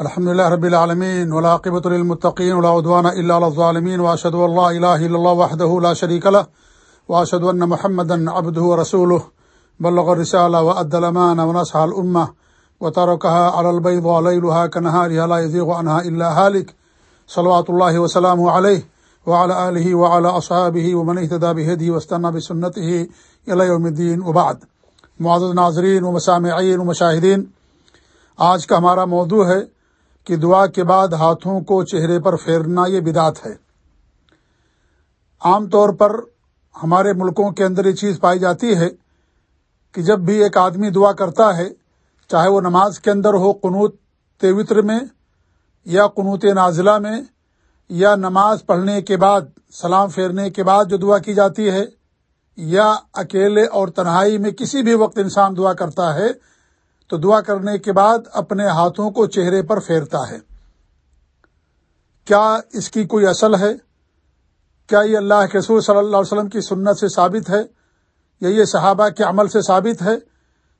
الحمد لله رب العالمين والعاقبة للمتقين ولا عدوان إلا على الظالمين وأشهد أن لا إله إلا الله وحده لا شريك له وأشهد أن محمدا عبده ورسوله بلغ الرسالة وأدى الأمانة ونصح الأمة وتركها على البيض ليلها كنهارها لا يزيغ عنها إلا هالك صلوات الله وسلامه عليه وعلى آله وعلى أصحابه ومن اهتدى بهديه واستنى بسنته إلى يوم الدين وبعد۔ معزز ناظرین و مسامعین و مشاہدین، آج کا ہمارا موضوع ہے کہ دعا کے بعد ہاتھوں کو چہرے پر پھیرنا یہ بدعت ہے۔ عام طور پر ہمارے ملکوں کے اندر یہ چیز پائی جاتی ہے کہ جب بھی ایک آدمی دعا کرتا ہے، چاہے وہ نماز کے اندر ہو، قنوت تیوتر میں یا قنوت نازلہ میں، یا نماز پڑھنے کے بعد، سلام پھیرنے کے بعد جو دعا کی جاتی ہے، یا اکیلے اور تنہائی میں کسی بھی وقت انسان دعا کرتا ہے تو دعا کرنے کے بعد اپنے ہاتھوں کو چہرے پر پھیرتا ہے۔ کیا اس کی کوئی اصل ہے؟ کیا یہ اللہ کے رسول صلی اللہ علیہ وسلم کی سنت سے ثابت ہے؟ یا یہ صحابہ کے عمل سے ثابت ہے؟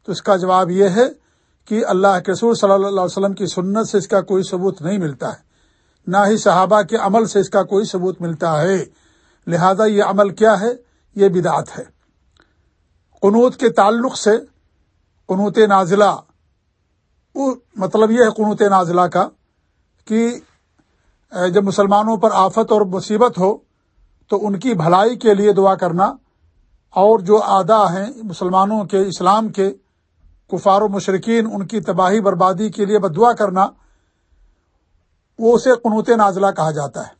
تو اس کا جواب یہ ہے کہ اللہ کے رسول صلی اللہ علیہ وسلم کی سنت سے اس کا کوئی ثبوت نہیں ملتا ہے۔ نہ ہی صحابہ کے عمل سے اس کا کوئی ثبوت ملتا ہے۔ لہذا یہ عمل کیا ہے؟ یہ بدعت ہے۔ قنوت کے تعلق سے قنوت نازلہ مطلب یہ ہے قنوت نازلہ کا کہ جب مسلمانوں پر آفت اور مصیبت ہو تو ان کی بھلائی کے لیے دعا کرنا اور جو آدھا ہیں مسلمانوں کے، اسلام کے کفار و مشرقین ان کی تباہی بربادی کے لیے بدعا کرنا، وہ اسے قنوت نازلہ کہا جاتا ہے۔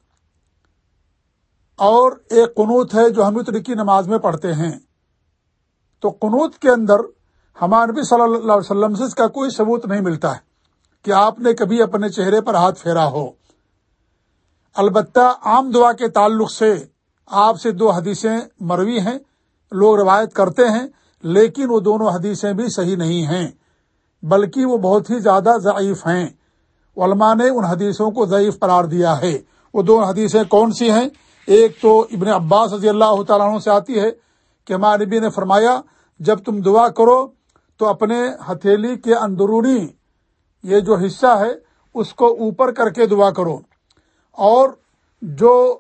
اور ایک قنوت ہے جو ہم اتر کی نماز میں پڑھتے ہیں۔ تو قنوت کے اندر ہمارے نبی صلی اللہ علیہ وسلم سے اس کا کوئی ثبوت نہیں ملتا ہے کہ آپ نے کبھی اپنے چہرے پر ہاتھ پھیرا ہو۔ البتہ عام دعا کے تعلق سے آپ سے دو حدیثیں مروی ہیں، لوگ روایت کرتے ہیں، لیکن وہ دونوں حدیثیں بھی صحیح نہیں ہیں، بلکہ وہ بہت ہی زیادہ ضعیف ہیں۔ علماء نے ان حدیثوں کو ضعیف قرار دیا ہے۔ وہ دونوں حدیثیں کون سی ہیں؟ ایک تو ابن عباس رضی اللہ تعالیٰ عنہ سے آتی ہے کہ ہمارے نبی نے فرمایا، جب تم دعا کرو تو اپنے ہتھیلی کے اندرونی یہ جو حصہ ہے، اس کو اوپر کر کے دعا کرو۔ اور جو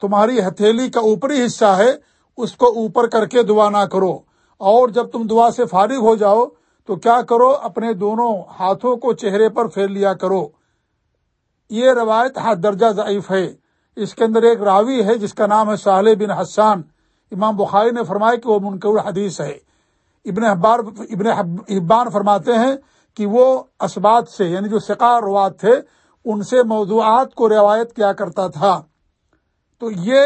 تمہاری ہتھیلی کا اوپری حصہ ہے، اس کو اوپر کر کے دعا نہ کرو۔ اور جب تم دعا سے فارغ ہو جاؤ، تو کیا کرو، اپنے دونوں ہاتھوں کو چہرے پر پھیر لیا کرو۔ یہ روایت حد درجہ ضعیف ہے۔ اس کے اندر ایک راوی ہے، جس کا نام ہے صالح بن حسان۔ امام بخاری نے فرمایا کہ وہ منقور حدیث ہے۔ ابن احبار ابن ابان فرماتے ہیں کہ وہ اسبات سے یعنی جو سکار روات تھے، ان سے موضوعات کو روایت کیا کرتا تھا۔ تو یہ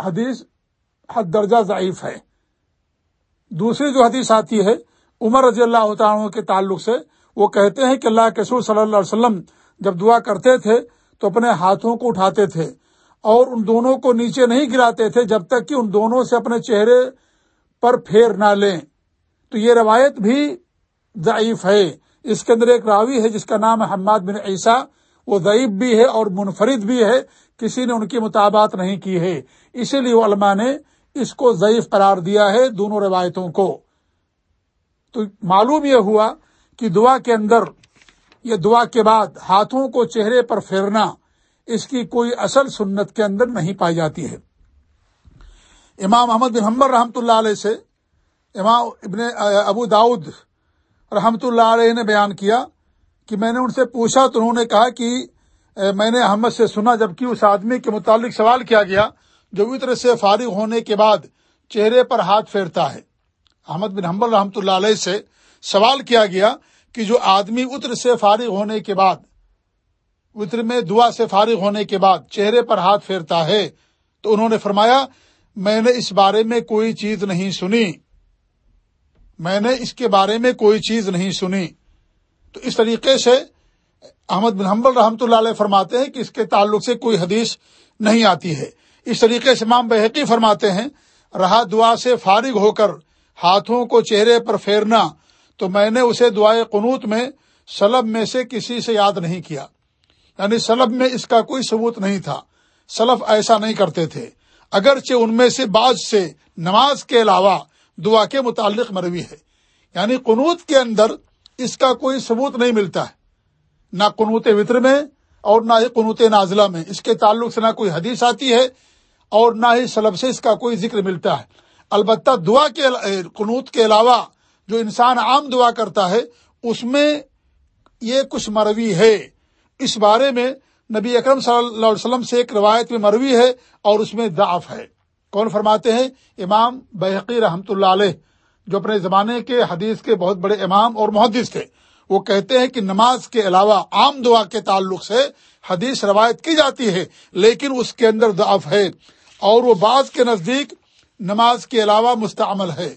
حدیث حد درجہ ضعیف ہے۔ دوسری جو حدیث آتی ہے، عمر رضی اللہ تعالیٰ کے تعلق سے، وہ کہتے ہیں کہ اللہ کے صلی اللہ علیہ وسلم جب دعا کرتے تھے، تو اپنے ہاتھوں کو اٹھاتے تھے اور ان دونوں کو نیچے نہیں گراتے تھے جب تک کہ ان دونوں سے اپنے چہرے پر پھیر نہ لیں۔ تو یہ روایت بھی ضعیف ہے۔ اس کے اندر ایک راوی ہے جس کا نام ہے حماد بن عیسیٰ۔ وہ ضعیف بھی ہے اور منفرد بھی ہے۔ کسی نے ان کی مطابات نہیں کی ہے۔ اسی لیے علماء نے اس کو ضعیف قرار دیا ہے دونوں روایتوں کو۔ تو معلوم یہ ہوا کہ دعا کے اندر یہ دعا کے بعد ہاتھوں کو چہرے پر پھیرنا اس کی کوئی اصل سنت کے اندر نہیں پائی جاتی ہے۔ امام محمد بن حمبر رحمۃ اللہ علیہ سے امام ابن ابو داود رحمۃ اللہ علیہ نے بیان کیا کہ میں نے ان سے پوچھا تو انہوں نے کہا کہ میں نے احمد سے سنا جبکہ اس آدمی کے متعلق سوال کیا گیا جو وطر سے فارغ ہونے کے بعد چہرے پر ہاتھ پھیرتا ہے۔ احمد بن حمبل رحمۃ اللہ علیہ سے سوال کیا گیا کہ جو آدمی اتر سے فارغ ہونے کے بعد، وطر میں دعا سے فارغ ہونے کے بعد چہرے پر ہاتھ پھیرتا ہے تو انہوں نے فرمایا، میں نے اس بارے میں کوئی چیز نہیں سنی۔ میں نے اس کے بارے میں کوئی چیز نہیں سنی۔ تو اس طریقے سے احمد بن حنبل رحمۃ اللہ علیہ فرماتے ہیں کہ اس کے تعلق سے کوئی حدیث نہیں آتی ہے۔ اس طریقے سے امام بحقی فرماتے ہیں، رہا دعا سے فارغ ہو کر ہاتھوں کو چہرے پر پھیرنا، تو میں نے اسے دعائے قنوت میں سلب میں سے کسی سے یاد نہیں کیا۔ یعنی سلب میں اس کا کوئی ثبوت نہیں تھا۔ سلف ایسا نہیں کرتے تھے۔ اگرچہ ان میں سے بعض سے نماز کے علاوہ دعا کے متعلق مروی ہے۔ یعنی قنوت کے اندر اس کا کوئی ثبوت نہیں ملتا ہے۔ نہ قنوت وطر میں اور نہ ہی قنوت نازلہ میں۔ اس کے تعلق سے نہ کوئی حدیث آتی ہے اور نہ ہی سلب سے اس کا کوئی ذکر ملتا ہے۔ البتہ دعا کے قنوت کے علاوہ جو انسان عام دعا کرتا ہے، اس میں یہ کچھ مروی ہے۔ اس بارے میں نبی اکرم صلی اللہ علیہ وسلم سے ایک روایت میں مروی ہے اور اس میں ضعف ہے۔ کون فرماتے ہیں؟ امام بحقی رحمۃ اللہ علیہ، جو اپنے زمانے کے حدیث کے بہت بڑے امام اور محدث تھے۔ وہ کہتے ہیں کہ نماز کے علاوہ عام دعا کے تعلق سے حدیث روایت کی جاتی ہے، لیکن اس کے اندر ضعف ہے۔ اور وہ بعض کے نزدیک نماز کے علاوہ مستعمل ہے۔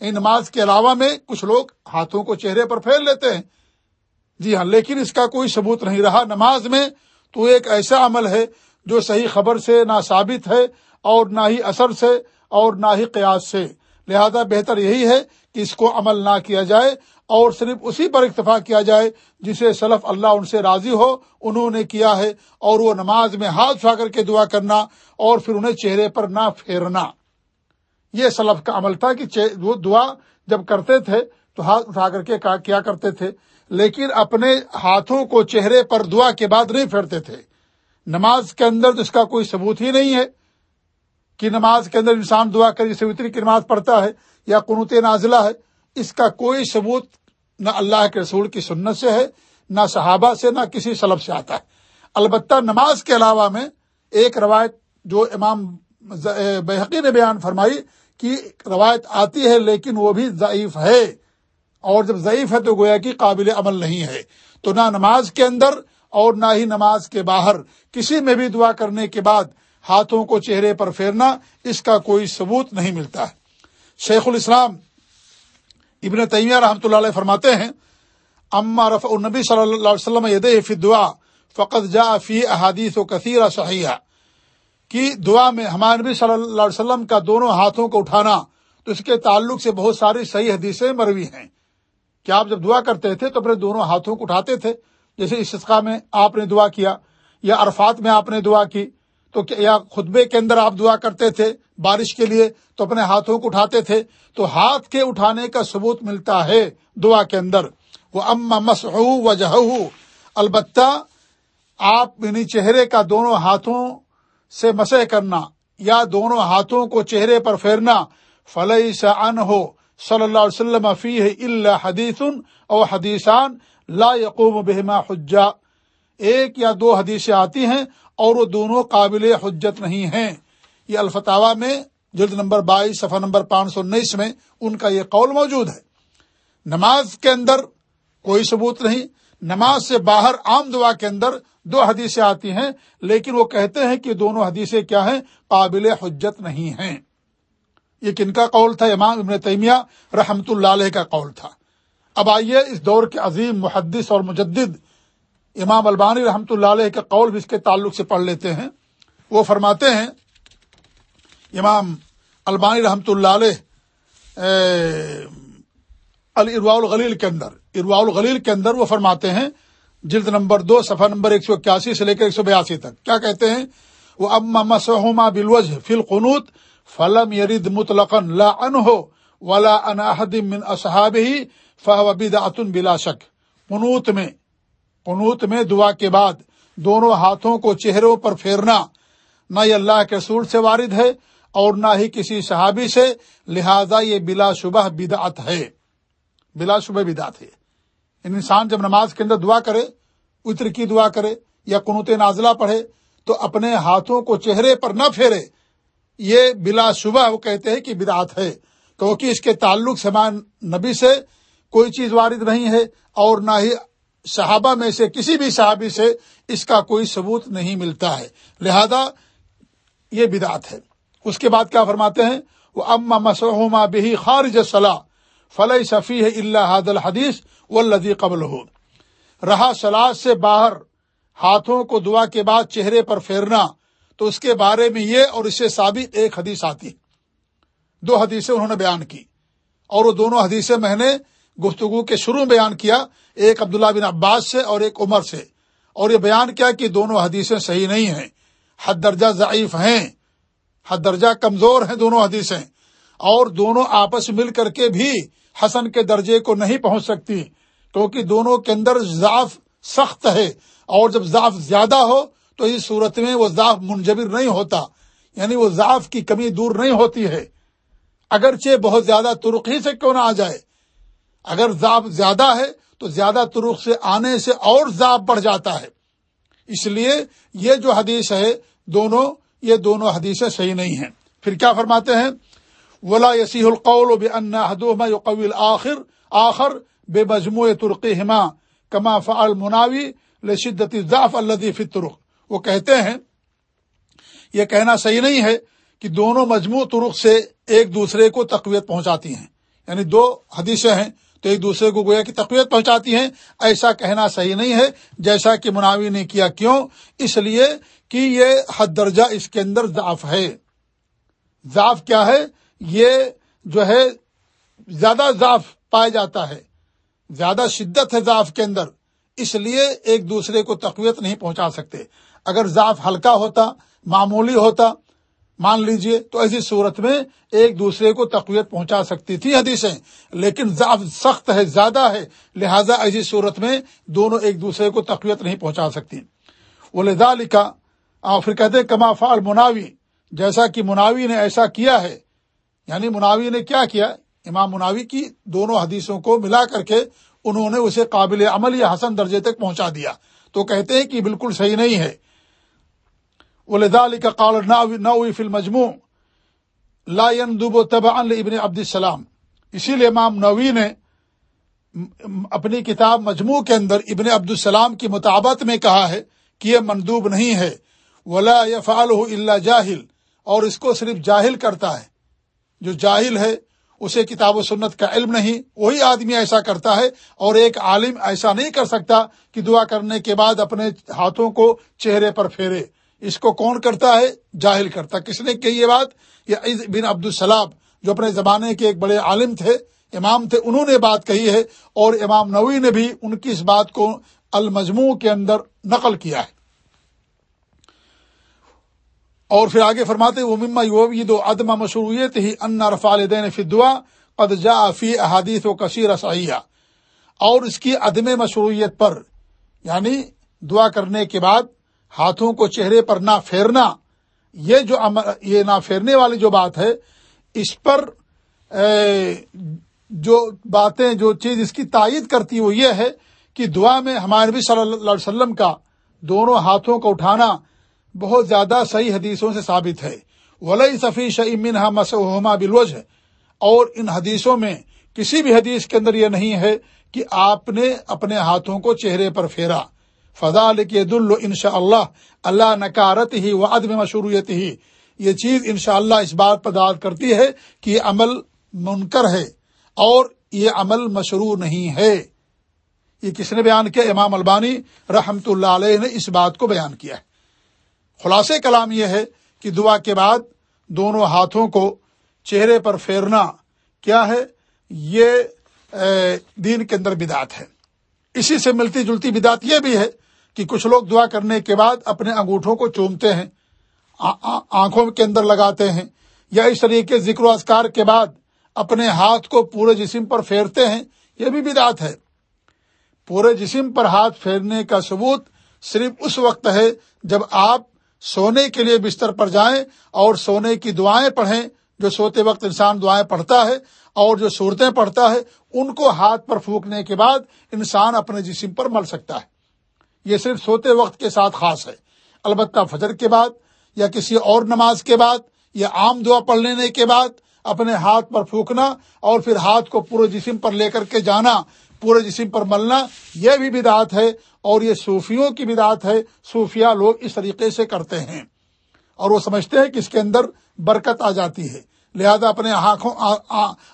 یعنی نماز کے علاوہ میں کچھ لوگ ہاتھوں کو چہرے پر پھیل لیتے ہیں۔ جی ہاں لیکن اس کا کوئی ثبوت نہیں رہا۔ نماز میں تو ایک ایسا عمل ہے جو صحیح خبر سے نہ ثابت ہے اور نہ ہی اثر سے اور نہ ہی قیاس سے۔ لہذا بہتر یہی ہے کہ اس کو عمل نہ کیا جائے اور صرف اسی پر اکتفا کیا جائے جسے سلف اللہ ان سے راضی ہو، انہوں نے کیا ہے، اور وہ نماز میں ہاتھ اٹھا کر کے دعا کرنا اور پھر انہیں چہرے پر نہ پھیرنا۔ یہ سلف کا عمل تھا کہ وہ دعا جب کرتے تھے تو ہاتھ اٹھا کر کے کیا کرتے تھے، لیکن اپنے ہاتھوں کو چہرے پر دعا کے بعد نہیں پھیرتے تھے۔ نماز کے اندر تو اس کا کوئی ثبوت ہی نہیں ہے۔ کہ نماز کے اندر انسان دعا کر جسے وطری کی نماز پڑھتا ہے یا قنوت نازلہ ہے، اس کا کوئی ثبوت نہ اللہ کے رسول کی سنت سے ہے، نہ صحابہ سے، نہ کسی سلب سے آتا ہے۔ البتہ نماز کے علاوہ میں ایک روایت جو امام بحقی نے بیان فرمائی کہ روایت آتی ہے لیکن وہ بھی ضعیف ہے۔ اور جب ضعیف ہے تو گویا کہ قابل عمل نہیں ہے۔ تو نہ نماز کے اندر اور نہ ہی نماز کے باہر۔ کسی میں بھی دعا کرنے کے بعد ہاتھوں کو چہرے پر پھیرنا اس کا کوئی ثبوت نہیں ملتا ہے۔ شیخ الاسلام ابن تیمیہ رحمۃ اللہ علیہ فرماتے ہیں، اما رف النبی صلی اللہ علیہ وسلم ید فی دعا فقط جا فی احادیث و کثیر صحیح کی دعا میں ہمارے نبی صلی اللہ علیہ وسلم کا دونوں ہاتھوں کو اٹھانا، تو اس کے تعلق سے بہت ساری صحیح حدیثیں مروی ہیں۔ کہ آپ جب دعا کرتے تھے تو اپنے دونوں ہاتھوں کو اٹھاتے تھے؟ جیسے استقاع میں آپ نے دعا کیا یا عرفات میں آپ نے دعا کی۔ تو یا خطبے کے اندر آپ دعا کرتے تھے، بارش کے لیے تو اپنے ہاتھوں کو اٹھاتے تھے، تو ہاتھ کے اٹھانے کا ثبوت ملتا ہے دعا کے اندر۔ وہ اما مسح و جہ البتہ آپ یعنی چہرے کا دونوں ہاتھوں سے مسح کرنا یا دونوں ہاتھوں کو چہرے پر پھیرنا فلئی سے ان ہو صلی اللہ علیہ وسلم فی اللہ حدیث اور حدیثان لا یقوم بہما حجا ایک یا دو حدیثیں آتی ہیں اور وہ دونوں قابل حجت نہیں ہیں۔ یہ الفتاوا میں جلد نمبر بائیس، صفحہ نمبر پانچ سو انیس میں ان کا یہ قول موجود ہے۔ نماز کے اندر کوئی ثبوت نہیں، نماز سے باہر عام دعا کے اندر دو حدیثیں آتی ہیں، لیکن وہ کہتے ہیں کہ دونوں حدیثیں کیا ہیں؟ قابل حجت نہیں ہیں۔ یہ کن کا قول تھا؟ امام ابن تیمیہ رحمت اللہ علیہ کا قول تھا۔ اب آئیے اس دور کے عظیم محدث اور مجدد امام البانی رحمۃ اللہ علیہ کا قول بھی اس کے تعلق سے پڑھ لیتے ہیں۔ وہ فرماتے ہیں، امام البانی رحمۃ اللہ علیہ الروا الغلیل کے اندر اروا الغلیل کے اندر وہ فرماتے ہیں، جلد نمبر دو، صفحہ نمبر ایک سو اکیاسی سے لے کر ایک سو بیاسی تک۔ کیا کہتے ہیں؟ وہ اما مسما بلوج فل قنوت فلم یرید مطلقن لا ان ہو ولا انحد من اصحاب ہی فہبن بلا شک۔ قنوت میں قنوت میں دعا کے بعد دونوں ہاتھوں کو چہروں پر پھیرنا، نہ یہ اللہ کے رسول سے وارد ہے اور نہ ہی کسی صحابی سے، لہذا یہ بلا شبہ بدعت ہے۔ بلا شبہ بدعت ہے۔ یعنی انسان جب نماز کے اندر دعا کرے اتر کی دعا کرے یا قنوت نازلہ پڑھے، تو اپنے ہاتھوں کو چہرے پر نہ پھیرے۔ یہ بلا شبہ وہ کہتے ہیں کہ بدعت ہے۔ کیونکہ اس کے تعلق سمان نبی سے کوئی چیز وارد نہیں ہے اور نہ ہی صحابہ میں سے کسی بھی صحابی سے اس کا کوئی ثبوت نہیں ملتا ہے۔ لہذا یہ بدعت ہے۔ اس کے بعد کیا فرماتے ہیں؟ وہ اما مسحما بہی خارج صلاح فلح صفی ہے اللہ حد الحدیث و لدی قبل ہو رہا سلاد سے باہر، ہاتھوں کو دعا کے بعد چہرے پر پھیرنا، تو اس کے بارے میں یہ اور اس سے ثابت ایک حدیث آتی۔ دو حدیثیں انہوں نے بیان کی۔ اور وہ دونوں حدیثیں میں نے گفتگو کے شروع بیان کیا ایک عبداللہ بن عباس سے اور ایک عمر سے۔ اور یہ بیان کیا کہ دونوں حدیثیں صحیح نہیں ہیں۔ حد درجہ ضعیف ہیں۔ حد درجہ کمزور ہیں دونوں حدیثیں۔ اور دونوں آپس مل کر کے بھی حسن کے درجے کو نہیں پہنچ سکتی۔ کیونکہ دونوں کے اندر ضعف سخت ہے۔ اور جب ضعف زیادہ ہو تو اس صورت میں وہ ضعف منجبر نہیں ہوتا۔ یعنی وہ ضعف کی کمی دور نہیں ہوتی ہے۔ اگرچہ بہت زیادہ ترک ہی سے کیوں نہ آ جائے اگر ضعف زیادہ ہے تو زیادہ ترک سے آنے سے اور ضعف بڑھ جاتا ہے۔ اس لیے یہ جو حدیث ہے، دونوں، یہ دونوں حدیثیں صحیح نہیں ہیں۔ پھر کیا فرماتے ہیں؟ ولا یسیح القول بے آخر آخر بے مجموع ترقی ہما کما فعل مناوی لشدت ضعف الدی فطرق وہ کہتے ہیں، یہ کہنا صحیح نہیں ہے کہ دونوں مجموع ترق سے ایک دوسرے کو تقویت پہنچاتی ہیں۔ یعنی دو حدیثیں ہیں تو ایک دوسرے کو گویا کی تقویت پہنچاتی ہیں۔ ایسا کہنا صحیح نہیں ہے۔ جیسا کہ مناوی نے کیا کیوں؟ اس لیے کہ یہ حد درجہ اس کے اندر ضعف ہے۔ ضعف کیا ہے؟ یہ جو ہے زیادہ ضعف پایا جاتا ہے۔ زیادہ شدت ہے ضعف کے اندر۔ اس لیے ایک دوسرے کو تقویت نہیں پہنچا سکتے۔ اگر ضعف ہلکا ہوتا، معمولی ہوتا مان لیجیے تو ایسی صورت میں ایک دوسرے کو تقویت پہنچا سکتی تھی حدیثیں، لیکن سخت ہے، زیادہ ہے، لہذا ایسی صورت میں دونوں ایک دوسرے کو تقویت نہیں پہنچا سکتی۔ وہ لدا لکھا پھر کہتے کما فال مناوی، جیسا کہ مناوی نے ایسا کیا ہے۔ یعنی مناوی نے کیا کیا؟ امام مناوی کی دونوں حدیثوں کو ملا کر کے انہوں نے اسے قابل عمل یا حسن درجے تک پہنچا دیا۔ تو کہتے ہیں کہ بالکل صحیح نہیں ہے۔ ولدا علی کا قال نوی فل مجموع لا دب و طب ابن عبد السلام. اسی لیے امام نوی نے اپنی کتاب مجموع کے اندر ابن عبد السلام کی مطابت میں کہا ہے کہ یہ مندوب نہیں ہے۔ ولا یفعل اللہ جاہل، اور اس کو صرف جاہل کرتا ہے۔ جو جاہل ہے، اسے کتاب و سنت کا علم نہیں، وہی آدمی ایسا کرتا ہے، اور ایک عالم ایسا نہیں کر سکتا کہ دعا کرنے کے بعد اپنے ہاتھوں کو چہرے پر پھیرے۔ اس کو کون کرتا ہے؟ جاہل کرتا۔ کس نے کہی یہ بات؟ یہ بن عبد السلام جو اپنے زمانے کے ایک بڑے عالم تھے، امام تھے، انہوں نے بات کہی ہے اور امام نوی نے بھی ان کی اس بات کو المجموع کے اندر نقل کیا ہے۔ اور پھر آگے فرماتے وہ مما یہ دو عدم مشروعیت ہی ان رفال دین فدعا قد جا فی احادیث و کثیر صحیح اور اس کی عدم مشروعیت پر یعنی دعا کرنے کے بعد ہاتھوں کو چہرے پر نہ پھیرنا، یہ جو یہ نہ پھیرنے والی جو بات ہے، اس پر جو باتیں، جو چیز اس کی تائید کرتی وہ یہ ہے کہ دعا میں ہمارے نبی صلی اللہ علیہ وسلم کا دونوں ہاتھوں کو اٹھانا بہت زیادہ صحیح حدیثوں سے ثابت ہے۔ ولی صفی شعیمن مسما بلوج ہے اور ان حدیثوں میں کسی بھی حدیث کے اندر یہ نہیں ہے کہ آپ نے اپنے ہاتھوں کو چہرے پر پھیرا۔ فضا دل ان شاء اللہ اللہ نکارت ہی و عدم مشروعیت ہی یہ چیز ان شاء اللہ اس بات پر داد کرتی ہے کہ یہ عمل منکر ہے اور یہ عمل مشروع نہیں ہے۔ یہ کس نے بیان کیا؟ امام البانی رحمت اللہ علیہ نے اس بات کو بیان کیا ہے۔ خلاصے کلام یہ ہے کہ دعا کے بعد دونوں ہاتھوں کو چہرے پر پھیرنا کیا ہے؟ یہ دین کے اندر بدات ہے۔ اسی سے ملتی جلتی بدات یہ بھی ہے کہ کچھ لوگ دعا کرنے کے بعد اپنے انگوٹھوں کو چومتے ہیں آنکھوں کے اندر لگاتے ہیں، یا اس طریقے ذکر و اذکار کے بعد اپنے ہاتھ کو پورے جسم پر پھیرتے ہیں، یہ بھی بدعت ہے۔ پورے جسم پر ہاتھ پھیرنے کا ثبوت صرف اس وقت ہے جب آپ سونے کے لیے بستر پر جائیں اور سونے کی دعائیں پڑھیں، جو سوتے وقت انسان دعائیں پڑھتا ہے اور جو صورتیں پڑھتا ہے، ان کو ہاتھ پر پھونکنے کے بعد انسان اپنے جسم پر مل سکتا ہے۔ یہ صرف سوتے وقت کے ساتھ خاص ہے۔ البتہ فجر کے بعد یا کسی اور نماز کے بعد یا عام دعا پڑھ لینے کے بعد اپنے ہاتھ پر پھونکنا اور پھر ہاتھ کو پورے جسم پر لے کر کے جانا، پورے جسم پر ملنا، یہ بھی بدعت ہے اور یہ صوفیوں کی بدعت ہے۔ صوفیہ لوگ اس طریقے سے کرتے ہیں اور وہ سمجھتے ہیں کہ اس کے اندر برکت آ جاتی ہے۔ لہذا اپنے آنکھوں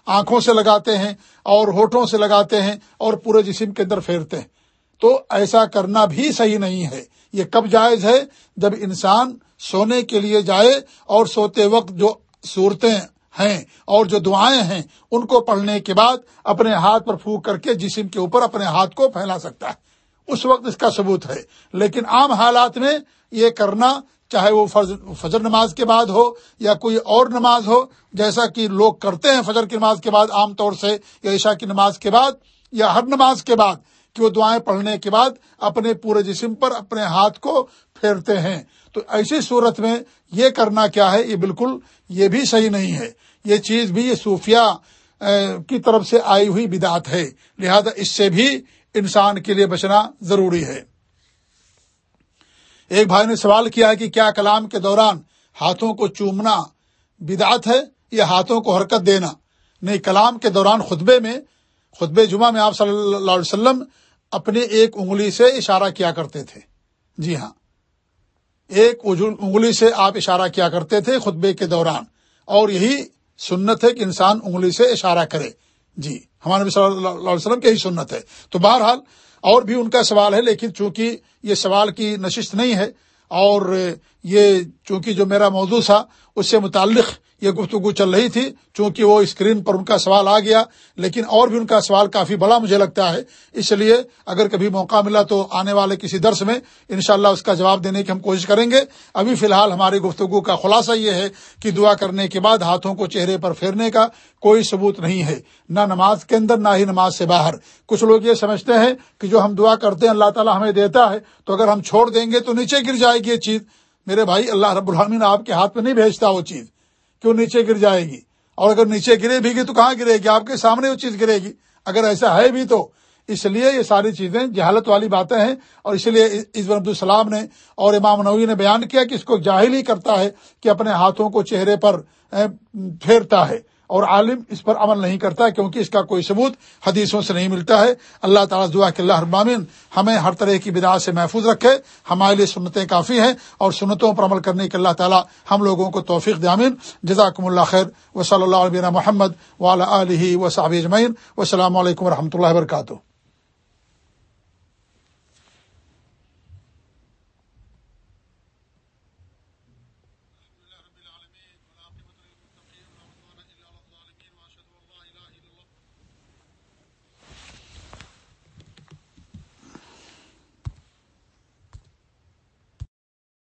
آنکھوں سے لگاتے ہیں اور ہوٹوں سے لگاتے ہیں اور پورے جسم کے اندر پھیرتے ہیں۔ تو ایسا کرنا بھی صحیح نہیں ہے۔ یہ کب جائز ہے؟ جب انسان سونے کے لیے جائے اور سوتے وقت جو صورتیں ہیں اور جو دعائیں ہیں، ان کو پڑھنے کے بعد اپنے ہاتھ پر پھونک کر کے جسم کے اوپر اپنے ہاتھ کو پھیلا سکتا ہے۔ اس وقت اس کا ثبوت ہے۔ لیکن عام حالات میں یہ کرنا، چاہے وہ فجر نماز کے بعد ہو یا کوئی اور نماز ہو، جیسا کہ لوگ کرتے ہیں فجر کی نماز کے بعد عام طور سے یا عشاء کی نماز کے بعد یا ہر نماز کے بعد کہ وہ دعائیں پڑھنے کے بعد اپنے پورے جسم پر اپنے ہاتھ کو پھیرتے ہیں۔ تو ایسی صورت میں یہ کرنا کیا ہے؟ یہ بالکل یہ بھی صحیح نہیں ہے۔ یہ چیز بھی یہ صوفیہ کی طرف سے آئی ہوئی بدعت ہے۔ لہذا اس سے بھی انسان کے لیے بچنا ضروری ہے۔ ایک بھائی نے سوال کیا کہ کیا کلام کے دوران ہاتھوں کو چومنا بدعت ہے یا ہاتھوں کو حرکت دینا؟ نہیں، کلام کے دوران خطبے میں، خطبے جمعہ میں آپ صلی اللہ علیہ وسلم اپنی ایک انگلی سے اشارہ کیا کرتے تھے۔ جی ہاں۔ ایک انگلی سے آپ اشارہ کیا کرتے تھے خطبے کے دوران۔ اور یہی سنت ہے کہ انسان انگلی سے اشارہ کرے۔ جی ہمارے نبی صلی اللہ علیہ وسلم کی یہی سنت ہے۔ تو بہرحال اور بھی ان کا سوال ہے، لیکن چونکہ یہ سوال کی نشست نہیں ہے اور یہ چونکہ جو میرا موضوع تھا، اس سے متعلق یہ گفتگو چل رہی تھی، چونکہ وہ اسکرین پر ان کا سوال آ گیا، لیکن اور بھی ان کا سوال کافی بڑا مجھے لگتا ہے۔ اس لیے اگر کبھی موقع ملا تو آنے والے کسی درس میں انشاءاللہ اس کا جواب دینے کی ہم کوشش کریں گے۔ ابھی فی الحال ہماری گفتگو کا خلاصہ یہ ہے کہ دعا کرنے کے بعد ہاتھوں کو چہرے پر پھیرنے کا کوئی ثبوت نہیں ہے، نہ نماز کے اندر نہ ہی نماز سے باہر۔ کچھ لوگ یہ سمجھتے ہیں کہ جو ہم دعا کرتے ہیں، اللہ تعالیٰ ہمیں دیتا ہے، تو اگر ہم چھوڑ دیں گے تو نیچے گر جائے گی یہ چیز۔ میرے بھائی، اللہ رب العالمین آپ کے ہاتھ میں نہیں بھیجتا وہ چیز کہ وہ نیچے گر جائے گی۔ اور اگر نیچے گرے بھی گی تو کہاں گرے گی؟ آپ کے سامنے وہ چیز گرے گی۔ اگر ایسا ہے بھی تو اس لیے یہ ساری چیزیں جہالت والی باتیں ہیں اور اس لیے عزب عبدالسلام نے اور امام نوی نے بیان کیا کہ اس کو جاہل ہی کرتا ہے کہ اپنے ہاتھوں کو چہرے پر پھیرتا ہے۔ اور عالم اس پر عمل نہیں کرتا کیونکہ اس کا کوئی ثبوت حدیثوں سے نہیں ملتا ہے۔ اللہ تعالیٰ دعا کہ اللہ ابامین ہمیں ہر طرح کی بدا سے محفوظ رکھے۔ ہمارے لیے سنتیں کافی ہیں اور سنتوں پر عمل کرنے کے اللہ تعالیٰ ہم لوگوں کو توفیق دامین جزاکم اللہ خیر۔ و صلی اللہ علیہ محمد ولا علیہ و صاب اجمعین۔ و السلام علیکم و رحمۃ اللہ وبرکاتہ۔